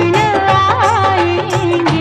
दिन आएँगे।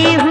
ही